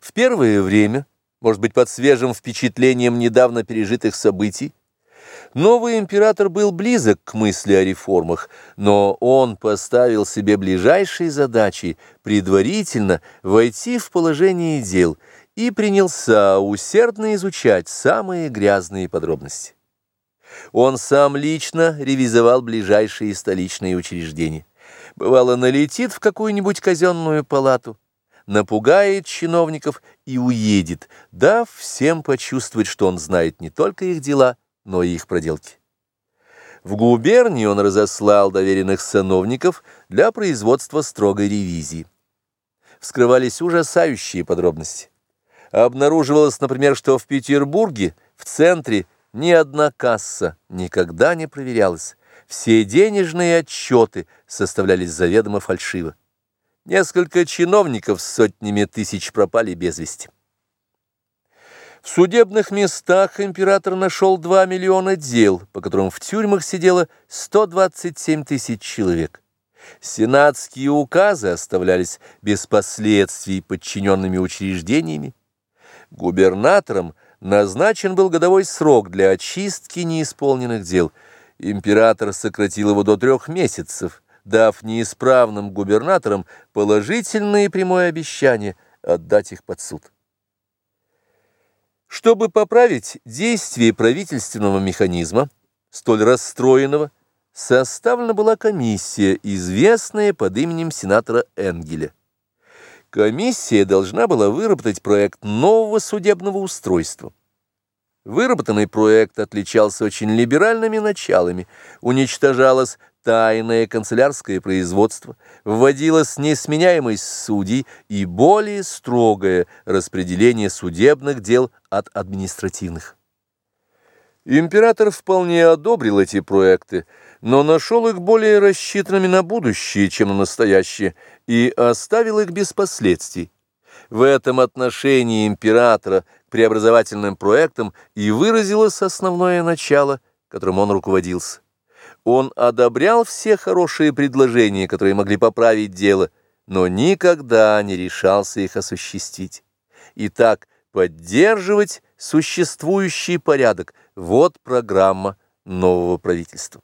В первое время, может быть, под свежим впечатлением недавно пережитых событий, новый император был близок к мысли о реформах, но он поставил себе ближайшей задачей предварительно войти в положение дел и принялся усердно изучать самые грязные подробности. Он сам лично ревизовал ближайшие столичные учреждения. Бывало, налетит в какую-нибудь казенную палату, напугает чиновников и уедет, дав всем почувствовать, что он знает не только их дела, но и их проделки. В губернии он разослал доверенных сановников для производства строгой ревизии. Вскрывались ужасающие подробности. Обнаруживалось, например, что в Петербурге, в центре, ни одна касса никогда не проверялась. Все денежные отчеты составлялись заведомо фальшиво. Несколько чиновников с сотнями тысяч пропали без вести. В судебных местах император нашел 2 миллиона дел, по которым в тюрьмах сидело 127 тысяч человек. Сенатские указы оставлялись без последствий подчиненными учреждениями. Губернатором назначен был годовой срок для очистки неисполненных дел. Император сократил его до трех месяцев – дав неисправным губернаторам положительное и прямое обещание отдать их под суд. Чтобы поправить действие правительственного механизма, столь расстроенного, составлена была комиссия, известная под именем сенатора Энгеля. Комиссия должна была выработать проект нового судебного устройства. Выработанный проект отличался очень либеральными началами, уничтожалось тайное канцелярское производство, вводилась несменяемость судей и более строгое распределение судебных дел от административных. Император вполне одобрил эти проекты, но нашел их более рассчитанными на будущее, чем на настоящее, и оставил их без последствий. В этом отношении императора к преобразовательным проектам и выразилось основное начало, которым он руководился. Он одобрял все хорошие предложения, которые могли поправить дело, но никогда не решался их осуществить. Итак, поддерживать существующий порядок – вот программа нового правительства.